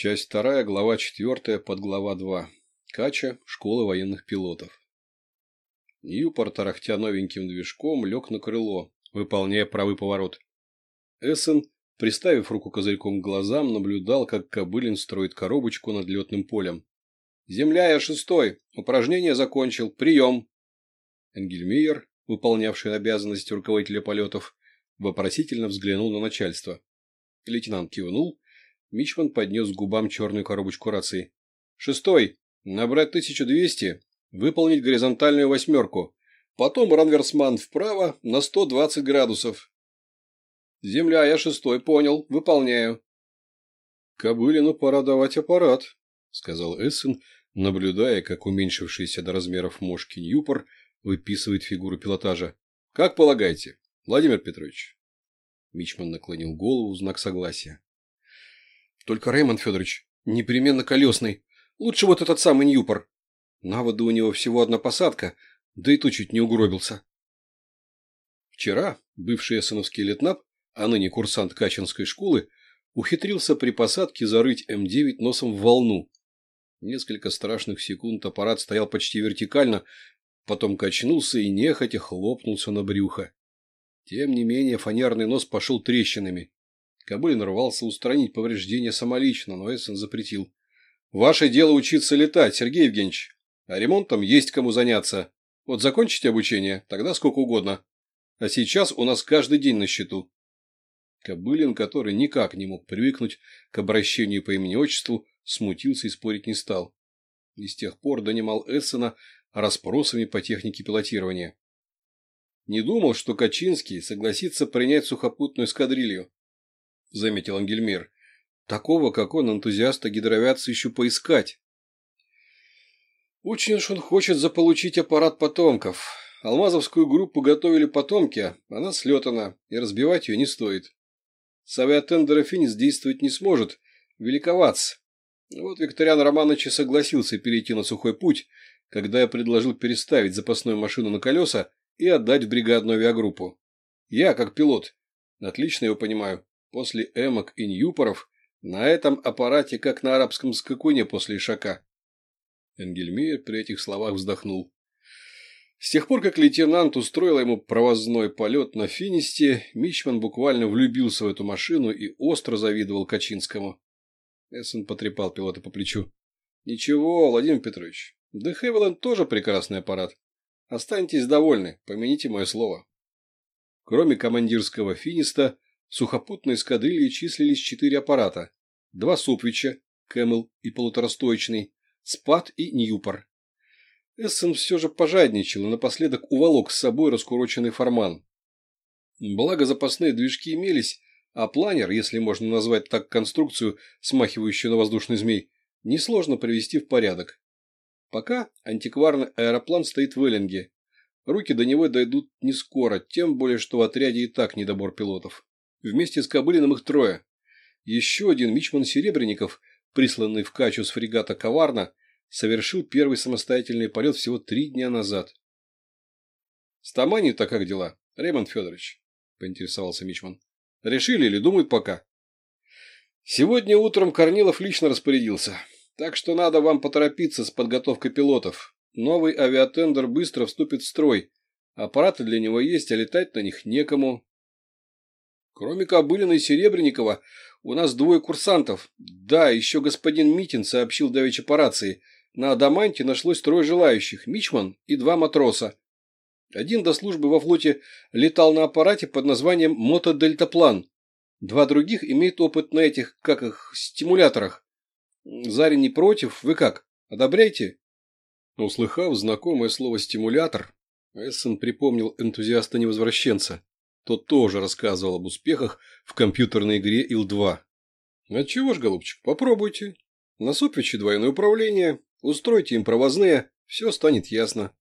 Часть вторая, глава четвертая, подглава два. Кача, школа военных пилотов. Ньюпорт, тарахтя новеньким движком, лег на крыло, выполняя правый поворот. Эссен, приставив руку козырьком к глазам, наблюдал, как Кобылин строит коробочку над летным полем. «Земля, я шестой. Упражнение закончил. Прием!» Энгельмейер, выполнявший обязанности руководителя полетов, вопросительно взглянул на начальство. Лейтенант кивнул. Мичман поднес к губам черную коробочку рации. «Шестой. Набрать 1200. Выполнить горизонтальную восьмерку. Потом ранверсман вправо на 120 градусов. Земля, я шестой, понял. Выполняю. Кобылину пора давать аппарат, сказал Эссен, наблюдая, как уменьшившийся до размеров мошки Ньюпор выписывает фигуру пилотажа. Как полагаете, Владимир Петрович? Мичман наклонил голову в знак согласия. Только, Реймонд Федорович, непременно колесный. Лучше вот этот самый Ньюпор. На воду у него всего одна посадка, да и то чуть не угробился. Вчера бывший эссеновский летнап, а ныне курсант Качинской школы, ухитрился при посадке зарыть М9 носом в волну. Несколько страшных секунд аппарат стоял почти вертикально, потом качнулся и нехотя хлопнулся на брюхо. Тем не менее фанерный нос пошел трещинами. Кобылин рвался устранить повреждения самолично, но Эссен запретил. — Ваше дело учиться летать, Сергей Евгеньевич. А ремонтом есть кому заняться. Вот закончите обучение, тогда сколько угодно. А сейчас у нас каждый день на счету. Кобылин, который никак не мог привыкнуть к обращению по имени-отчеству, смутился и спорить не стал. И с тех пор донимал Эссена расспросами по технике пилотирования. Не думал, что Качинский согласится принять сухопутную эскадрилью, заметил Ангельмир. Такого, как он, энтузиаста гидровиации еще поискать. Очень уж он хочет заполучить аппарат потомков. Алмазовскую группу готовили потомки, она слетана, и разбивать ее не стоит. С авиатендера «Финис» действовать не сможет, великоваться. Вот Викториан Романович и согласился перейти на сухой путь, когда я предложил переставить запасную машину на колеса и отдать в бригадную авиагруппу. Я, как пилот, отлично его понимаю, после эмок и ньюпоров на этом аппарате, как на арабском скакуне после ишака. Энгельмейер при этих словах вздохнул. С тех пор, как лейтенант устроил ему провозной полет на Финисте, Мичман буквально влюбился в эту машину и остро завидовал Качинскому. Эссен потрепал пилота по плечу. — Ничего, Владимир Петрович, да Хевиленд тоже прекрасный аппарат. Останьтесь довольны, помяните мое слово. Кроме командирского Финиста, в сухопутной эскадрилье числились четыре аппарата. Два Супвича, Кэмл и полуторастоечный, Спад и Ньюпор. Эссен все же пожадничал и напоследок уволок с собой раскуроченный форман. Благо запасные движки имелись, а планер, если можно назвать так конструкцию, смахивающую на воздушный змей, несложно привести в порядок. Пока антикварный аэроплан стоит в Эллинге. Руки до него дойдут не скоро, тем более, что в отряде и так недобор пилотов. Вместе с Кобылиным их трое. Еще один мичман Серебренников, присланный в Качу с фрегата «Коварна», совершил первый самостоятельный полет всего три дня назад. — С Таманью-то как дела, Ремонт Федорович? — поинтересовался Мичман. — Решили или думают пока? — Сегодня утром Корнилов лично распорядился, так что надо вам поторопиться с подготовкой пилотов. Новый авиатендер быстро вступит в строй. Аппараты для него есть, а летать на них некому. Кроме Кобылина и Серебренникова, у нас двое курсантов. Да, еще господин Митин сообщил давеча по рации – на Адаманте нашлось трое желающих – Мичман и два матроса. Один до службы во флоте летал на аппарате под названием «Мотодельтаплан». Два других имеют опыт на этих, как их, стимуляторах. Зарин не против, вы как, одобряете? Услыхав знакомое слово «стимулятор», Эссен припомнил энтузиаста-невозвращенца. Тот тоже рассказывал об успехах в компьютерной игре Ил-2. «Отчего ж, голубчик, попробуйте. На Супвиче двойное управление, Устройте им провозные, все станет ясно.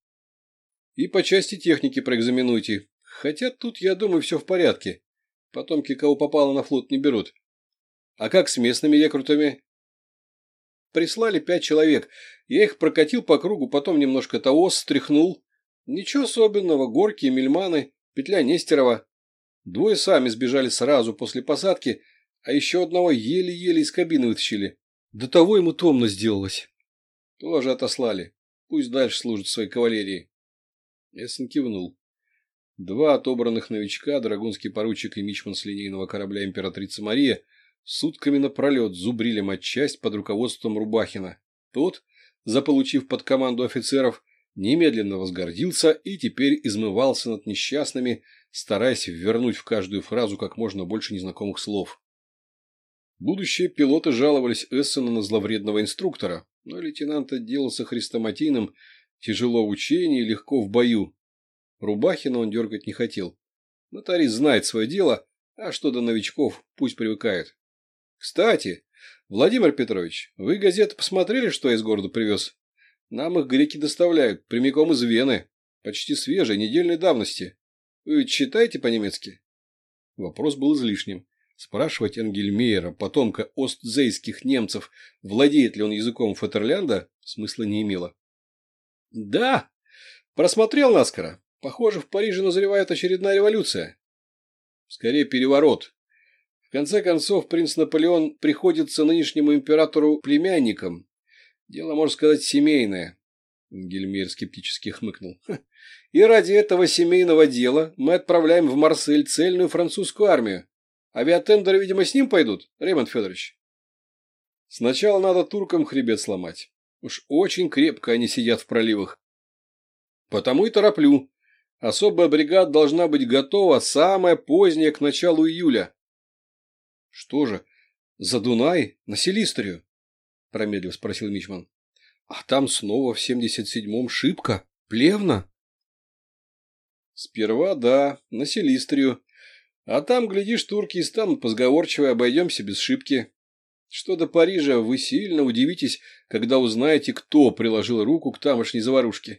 И по части техники проэкзаменуйте. Хотя тут, я думаю, все в порядке. Потомки, кого попало на флот, не берут. А как с местными рекрутами? Прислали пять человек. Я их прокатил по кругу, потом немножко того стряхнул. Ничего особенного, горки, мельманы, петля Нестерова. Двое сами сбежали сразу после посадки, а еще одного еле-еле из кабины вытащили. До того ему томно сделалось. Тоже отослали. Пусть дальше служит своей кавалерии. Эссен кивнул. Два отобранных новичка, драгунский поручик и мичман с линейного корабля императрица Мария, сутками напролет зубрили матчасть под руководством Рубахина. Тот, заполучив под команду офицеров, немедленно возгордился и теперь измывался над несчастными, стараясь вернуть в каждую фразу как можно больше незнакомых слов. Будущие пилоты жаловались Эссену на зловредного инструктора, но лейтенант отделался хрестоматийным, тяжело в учении, легко в бою. Рубахина он дергать не хотел. Нотарий знает свое дело, а что до новичков, пусть привыкает. Кстати, Владимир Петрович, вы газеты посмотрели, что я из города привез? Нам их греки доставляют, прямиком из Вены. Почти свежей, недельной давности. Вы читаете по-немецки? Вопрос был излишним. Спрашивать Энгельмейера, потомка остзейских немцев, владеет ли он языком Фатерлянда, смысла не имело. Да, просмотрел наскоро. Похоже, в Париже назревает очередная революция. Скорее, переворот. В конце концов, принц Наполеон приходится нынешнему императору племянником. Дело, можно сказать, семейное. Гельмир скептически хмыкнул. И ради этого семейного дела мы отправляем в Марсель цельную французскую армию. Авиатендеры, видимо, с ним пойдут, Ремонт Федорович. Сначала надо туркам хребет сломать. Уж очень крепко они сидят в проливах. Потому и тороплю. Особая бригада должна быть готова самое позднее к началу июля. Что же, за Дунай, на Селистрию? Промедлив спросил Мичман. А там снова в семьдесят седьмом шибко, плевно. Сперва да, на Селистрию. А там, глядишь, турки и станут позговорчивы, обойдемся без шибки. Что до Парижа, вы сильно удивитесь, когда узнаете, кто приложил руку к тамошней заварушке.